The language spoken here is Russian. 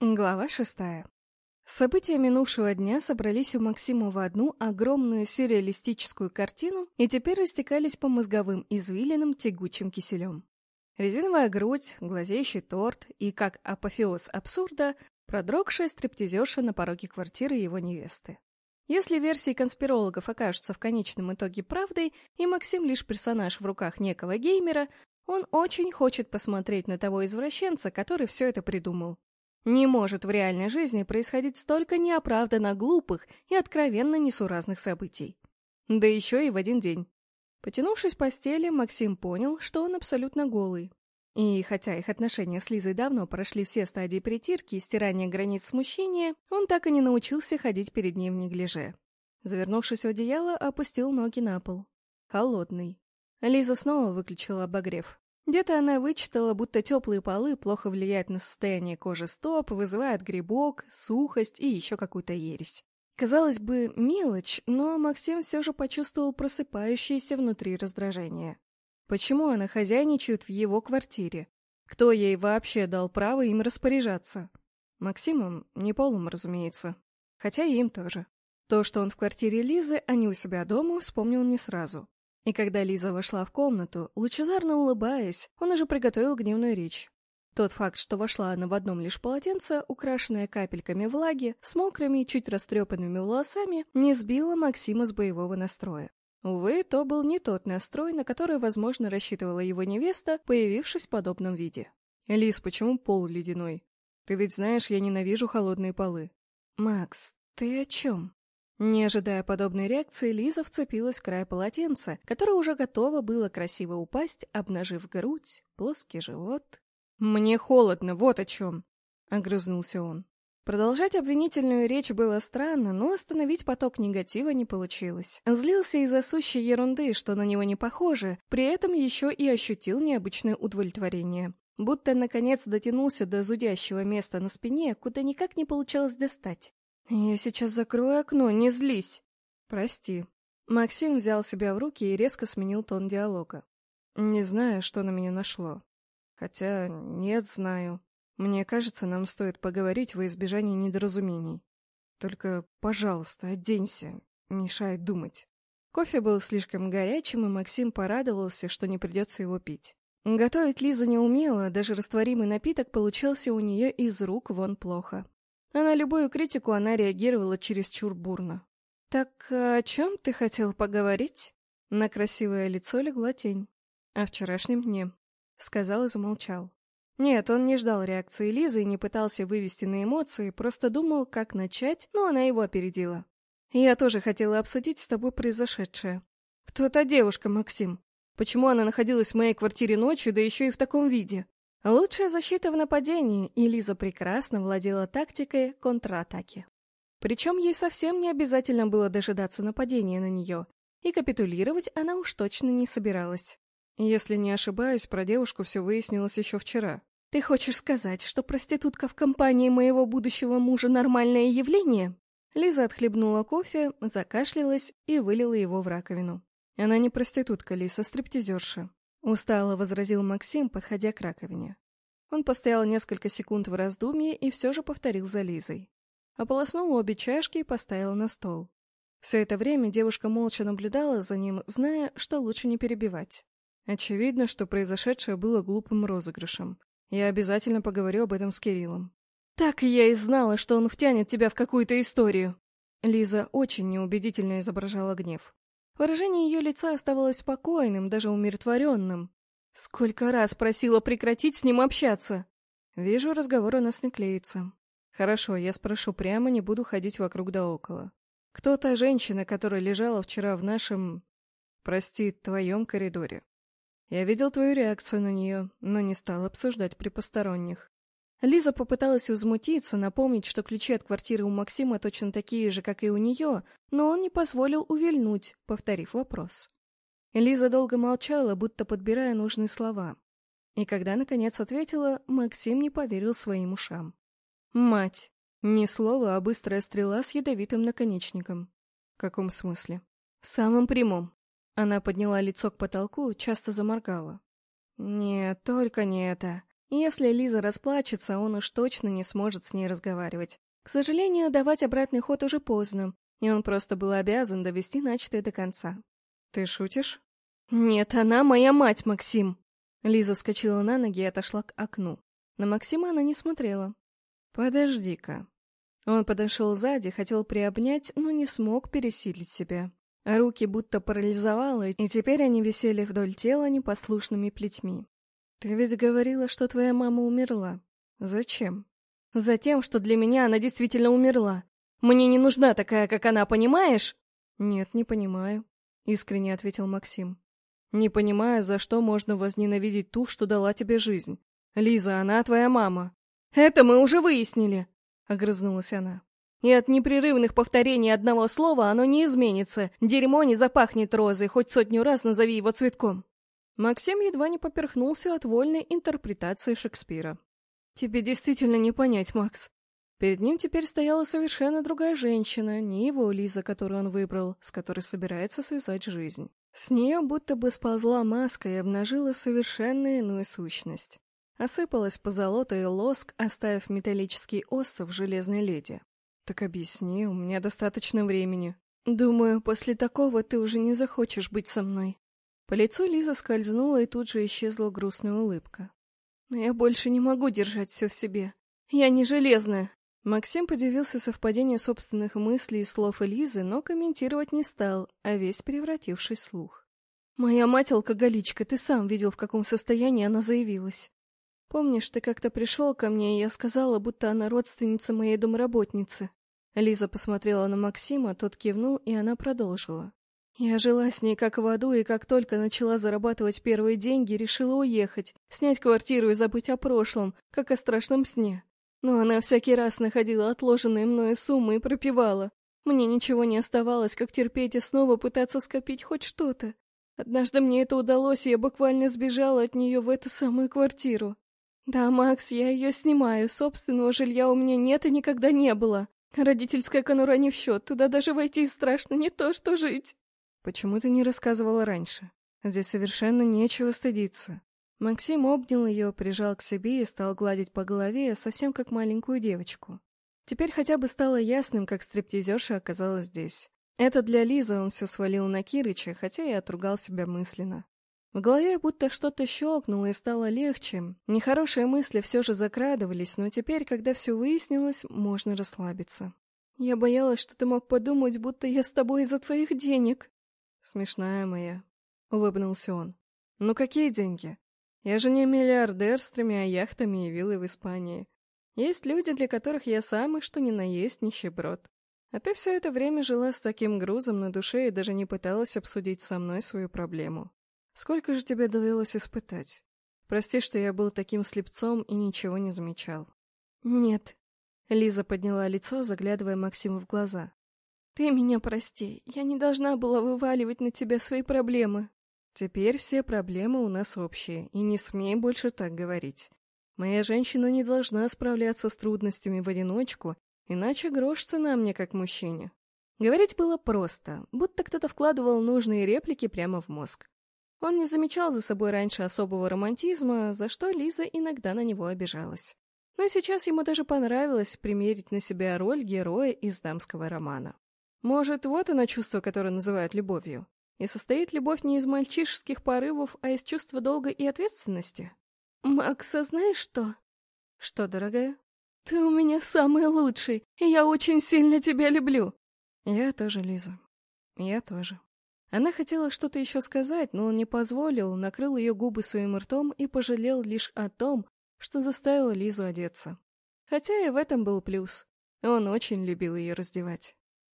Глава шестая. События минувшего дня собрались у Максима в одну огромную сюрреалистическую картину и теперь растекались по мозговым извилинам тягучим киселем. Резиновая грудь, глазеющий торт и, как апофеоз абсурда, продрогшая стриптизерша на пороге квартиры его невесты. Если версии конспирологов окажутся в конечном итоге правдой, и Максим лишь персонаж в руках некого геймера, он очень хочет посмотреть на того извращенца, который все это придумал. Не может в реальной жизни происходить столько неоправданно глупых и откровенно несуразных событий. Да еще и в один день. Потянувшись в постели, Максим понял, что он абсолютно голый. И хотя их отношения с Лизой давно прошли все стадии притирки и стирания границ смущения, он так и не научился ходить перед ней в неглиже. Завернувшись в одеяло, опустил ноги на пол. Холодный. Лиза снова выключила обогрев. Где-то она вычитала, будто теплые полы плохо влияют на состояние кожи стоп, вызывают грибок, сухость и еще какую-то ересь. Казалось бы, мелочь, но Максим все же почувствовал просыпающееся внутри раздражение. Почему она хозяйничает в его квартире? Кто ей вообще дал право им распоряжаться? Максимом, не полным, разумеется. Хотя и им тоже. То, что он в квартире Лизы, а не у себя дома, вспомнил не сразу. И когда Лиза вошла в комнату, лучезарно улыбаясь, он уже приготовил гневную речь. Тот факт, что вошла она в одном лишь полотенце, украшенное капельками влаги, с мокрыми, чуть растрепанными волосами, не сбило Максима с боевого настроя. Увы, то был не тот настрой, на который, возможно, рассчитывала его невеста, появившись в подобном виде. «Лис, почему пол ледяной? Ты ведь знаешь, я ненавижу холодные полы». «Макс, ты о чем?» Не ожидая подобной реакции, Лиза вцепилась в край полотенца, которое уже готово было красиво упасть, обнажив грудь, плоский живот. «Мне холодно, вот о чем!» — огрызнулся он. Продолжать обвинительную речь было странно, но остановить поток негатива не получилось. Злился из-за сущей ерунды, что на него не похоже, при этом еще и ощутил необычное удовлетворение. Будто, наконец, дотянулся до зудящего места на спине, куда никак не получалось достать. «Я сейчас закрою окно, не злись!» «Прости». Максим взял себя в руки и резко сменил тон диалога. «Не знаю, что на меня нашло. Хотя нет, знаю. Мне кажется, нам стоит поговорить во избежание недоразумений. Только, пожалуйста, оденься. Мешает думать. Кофе был слишком горячим, и Максим порадовался, что не придется его пить. Готовить Лиза не умела, даже растворимый напиток получился у нее из рук вон плохо. А на любую критику она реагировала чересчур бурно. «Так о чем ты хотел поговорить?» На красивое лицо легла тень. «О вчерашнем дне», — сказал и замолчал. Нет, он не ждал реакции Лизы и не пытался вывести на эмоции, просто думал, как начать, но она его опередила. «Я тоже хотела обсудить с тобой произошедшее. Кто та девушка, Максим? Почему она находилась в моей квартире ночью, да еще и в таком виде?» Лучшая защита в нападении, и Лиза прекрасно владела тактикой контратаки. Причем ей совсем не обязательно было дожидаться нападения на нее, и капитулировать она уж точно не собиралась. Если не ошибаюсь, про девушку все выяснилось еще вчера. Ты хочешь сказать, что проститутка в компании моего будущего мужа нормальное явление? Лиза отхлебнула кофе, закашлялась и вылила его в раковину. Она не проститутка, Лиса, стриптизерша. Устало возразил Максим, подходя к раковине. Он постоял несколько секунд в раздумье и все же повторил за Лизой. Ополоснул обе чашки и поставил на стол. Все это время девушка молча наблюдала за ним, зная, что лучше не перебивать. Очевидно, что произошедшее было глупым розыгрышем. Я обязательно поговорю об этом с Кириллом. «Так я и знала, что он втянет тебя в какую-то историю!» Лиза очень неубедительно изображала гнев. Выражение ее лица оставалось спокойным, даже умиротворенным. Сколько раз просила прекратить с ним общаться! Вижу, разговор у нас не клеится. Хорошо, я спрошу прямо, не буду ходить вокруг да около. Кто та женщина, которая лежала вчера в нашем... Прости, твоем коридоре? Я видел твою реакцию на нее, но не стал обсуждать при посторонних. Лиза попыталась возмутиться, напомнить, что ключи от квартиры у Максима точно такие же, как и у нее, но он не позволил увильнуть, повторив вопрос. Лиза долго молчала, будто подбирая нужные слова. И когда, наконец, ответила, Максим не поверил своим ушам. «Мать!» Ни слова, а быстрая стрела с ядовитым наконечником. В каком смысле? В самом прямом. Она подняла лицо к потолку, часто заморгала. «Нет, только не это. Если Лиза расплачется, он уж точно не сможет с ней разговаривать. К сожалению, давать обратный ход уже поздно, и он просто был обязан довести начатое до конца. «Ты шутишь?» «Нет, она моя мать, Максим!» Лиза вскочила на ноги и отошла к окну. На Максима она не смотрела. «Подожди-ка». Он подошел сзади, хотел приобнять, но не смог пересилить себя. Руки будто парализовало, и теперь они висели вдоль тела непослушными плетьми. «Ты ведь говорила, что твоя мама умерла. Зачем?» «Затем, что для меня она действительно умерла. Мне не нужна такая, как она, понимаешь?» «Нет, не понимаю», — искренне ответил Максим. «Не понимаю, за что можно возненавидеть ту, что дала тебе жизнь. Лиза, она твоя мама». «Это мы уже выяснили», — огрызнулась она. «И от непрерывных повторений одного слова оно не изменится. Дерьмо не запахнет розой, хоть сотню раз назови его цветком». Максим едва не поперхнулся от вольной интерпретации Шекспира. «Тебе действительно не понять, Макс». Перед ним теперь стояла совершенно другая женщина, не его Лиза, которую он выбрал, с которой собирается связать жизнь. С нее будто бы сползла маска и обнажила совершенно иную сущность. Осыпалась позолота и лоск, оставив металлический остов железной леди. «Так объясни, у меня достаточно времени». «Думаю, после такого ты уже не захочешь быть со мной». По лицу Лиза скользнула, и тут же исчезла грустная улыбка. «Но я больше не могу держать все в себе. Я не железная». Максим подивился совпадению собственных мыслей и слов Элизы, но комментировать не стал, а весь превратившись в слух. «Моя мать алкоголичка, ты сам видел, в каком состоянии она заявилась. Помнишь, ты как-то пришел ко мне, и я сказала, будто она родственница моей домработницы. Лиза посмотрела на Максима, тот кивнул, и она продолжила. Я жила с ней как в аду, и как только начала зарабатывать первые деньги, решила уехать, снять квартиру и забыть о прошлом, как о страшном сне. Но она всякий раз находила отложенные мною суммы и пропивала. Мне ничего не оставалось, как терпеть и снова пытаться скопить хоть что-то. Однажды мне это удалось, и я буквально сбежала от нее в эту самую квартиру. «Да, Макс, я ее снимаю. Собственного жилья у меня нет и никогда не было. Родительская конура не в счет. Туда даже войти страшно, не то что жить». «Почему ты не рассказывала раньше? Здесь совершенно нечего стыдиться». Максим обнял ее, прижал к себе и стал гладить по голове, совсем как маленькую девочку. Теперь хотя бы стало ясным, как стриптизерша оказалась здесь. Это для Лизы он все свалил на Кирыча, хотя и отругал себя мысленно. В голове будто что-то щелкнуло и стало легче. Нехорошие мысли все же закрадывались, но теперь, когда все выяснилось, можно расслабиться. Я боялась, что ты мог подумать, будто я с тобой из-за твоих денег. Смешная моя, — улыбнулся он. Ну какие деньги? Я же не миллиардер с тремя яхтами и виллой в Испании. Есть люди, для которых я самый что ни на есть нищеброд. А ты все это время жила с таким грузом на душе и даже не пыталась обсудить со мной свою проблему. Сколько же тебе довелось испытать? Прости, что я был таким слепцом и ничего не замечал. Нет. Лиза подняла лицо, заглядывая Максиму в глаза. Ты меня прости. Я не должна была вываливать на тебя свои проблемы. Теперь все проблемы у нас общие, и не смей больше так говорить. Моя женщина не должна справляться с трудностями в одиночку, иначе грош цена мне как мужчине. Говорить было просто, будто кто-то вкладывал нужные реплики прямо в мозг. Он не замечал за собой раньше особого романтизма, за что Лиза иногда на него обижалась. Но сейчас ему даже понравилось примерить на себя роль героя из дамского романа. Может, вот оно чувство, которое называют любовью. И состоит любовь не из мальчишеских порывов, а из чувства долга и ответственности. «Макс, а знаешь что?» «Что, дорогая?» «Ты у меня самый лучший, и я очень сильно тебя люблю!» «Я тоже, Лиза. Я тоже». Она хотела что-то еще сказать, но он не позволил, накрыл ее губы своим ртом и пожалел лишь о том, что заставил Лизу одеться. Хотя и в этом был плюс. Он очень любил ее раздевать.